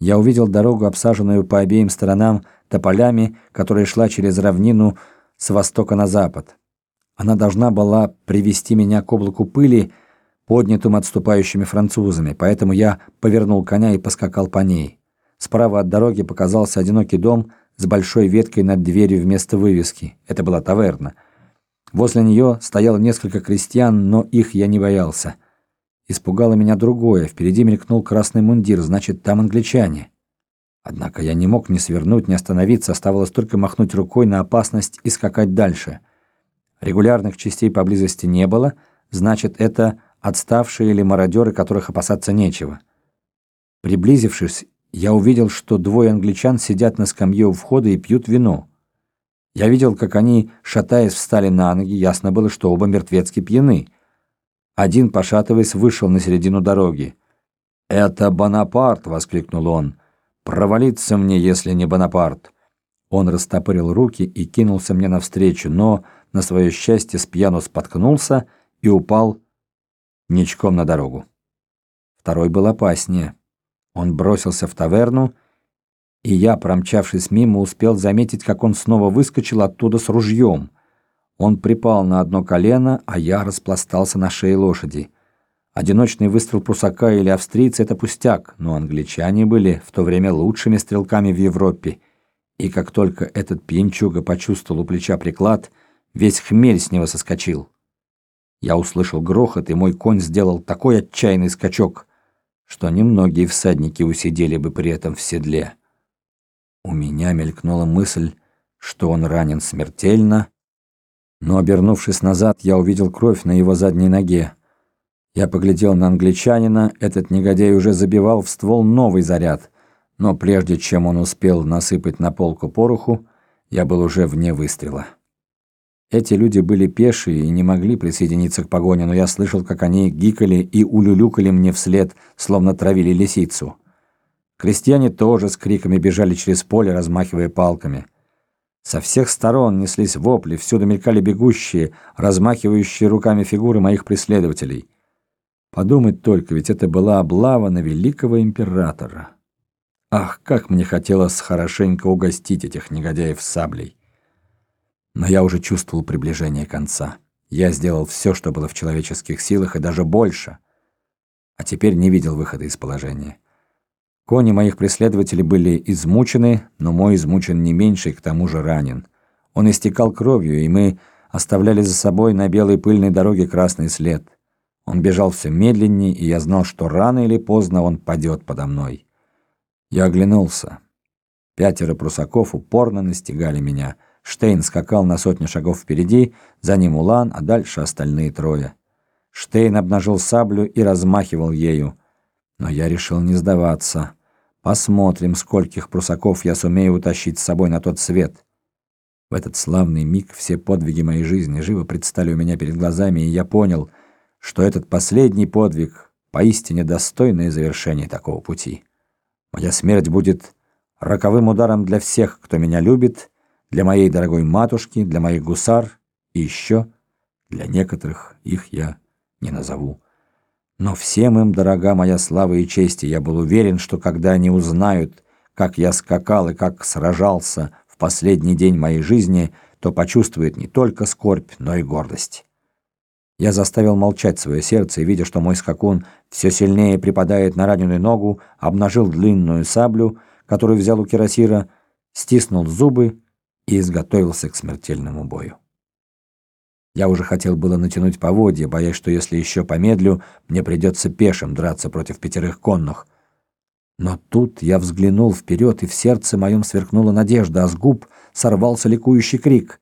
Я увидел дорогу, обсаженную по обеим сторонам тополями, которая шла через равнину с востока на запад. Она должна была привести меня к облаку пыли, поднятым отступающими французами, поэтому я повернул коня и поскакал по ней. Справа от дороги показался одинокий дом с большой веткой над дверью вместо вывески. Это была таверна. Возле нее стояло несколько крестьян, но их я не боялся. Испугало меня другое. Впереди мелькнул красный мундир, значит, там англичане. Однако я не мог ни свернуть, ни остановиться, оставалось только махнуть рукой на опасность и скакать дальше. Регулярных частей поблизости не было, значит, это отставшие или мародеры, которых опасаться нечего. Приблизившись, я увидел, что двое англичан сидят на скамье у входа и пьют вино. Я видел, как они, шатаясь, встали на ноги, ясно было, что оба мертвецки пьяны. Один, пошатываясь, вышел на середину дороги. «Это Бонапарт!» — воскликнул он. «Провалиться мне, если не Бонапарт!» Он растопырил руки и кинулся мне навстречу, но, на свое счастье, с пьяну споткнулся и упал ничком на дорогу. Второй был опаснее. Он бросился в таверну, и я, промчавшись мимо, успел заметить, как он снова выскочил оттуда с ружьем. Он припал на одно колено, а я распластался на шее лошади. Одиночный выстрел прусака или австрийца — это пустяк, но англичане были в то время лучшими стрелками в Европе. И как только этот пьянчуга почувствовал у плеча приклад, весь хмель с него соскочил. Я услышал грохот, и мой конь сделал такой отчаянный скачок, что немногие всадники усидели бы при этом в седле. У меня мелькнула мысль, что он ранен смертельно, но, обернувшись назад, я увидел кровь на его задней ноге. Я поглядел на англичанина, этот негодяй уже забивал в ствол новый заряд, но прежде чем он успел насыпать на полку пороху, я был уже вне выстрела. Эти люди были пешие и не могли присоединиться к погоне, но я слышал, как они гикали и улюлюкали мне вслед, словно травили лисицу. Крестьяне тоже с криками бежали через поле, размахивая палками. Со всех сторон неслись вопли, всюду мелькали бегущие, размахивающие руками фигуры моих преследователей. Подумать только, ведь это была облава на великого императора. Ах, как мне хотелось хорошенько угостить этих негодяев саблей. Но я уже чувствовал приближение конца. Я сделал все, что было в человеческих силах, и даже больше. А теперь не видел выхода из положения. Кони моих преследователей были измучены, но мой измучен не меньше и к тому же ранен. Он истекал кровью, и мы оставляли за собой на белой пыльной дороге красный след. Он бежал все медленнее, и я знал, что рано или поздно он падет подо мной. Я оглянулся. Пятеро прусаков упорно настигали меня. Штейн скакал на сотню шагов впереди, за ним Улан, а дальше остальные трое. Штейн обнажил саблю и размахивал ею. Но я решил не сдаваться. Посмотрим, скольких прусаков я сумею утащить с собой на тот свет. В этот славный миг все подвиги моей жизни живо предстали у меня перед глазами, и я понял, что этот последний подвиг поистине достойное завершение такого пути. Моя смерть будет роковым ударом для всех, кто меня любит, для моей дорогой матушки, для моих гусар и еще для некоторых их я не назову. Но всем им дорога моя слава и честь, и я был уверен, что когда они узнают, как я скакал и как сражался в последний день моей жизни, то почувствуют не только скорбь, но и гордость. Я заставил молчать свое сердце, и, видя, что мой скакун все сильнее припадает на раненую ногу, обнажил длинную саблю, которую взял у кирасира, стиснул зубы и изготовился к смертельному бою. Я уже хотел было натянуть поводья, боясь, что если еще помедлю, мне придется пешим драться против пятерых конных. Но тут я взглянул вперед, и в сердце моем сверкнула надежда, а с губ сорвался ликующий крик.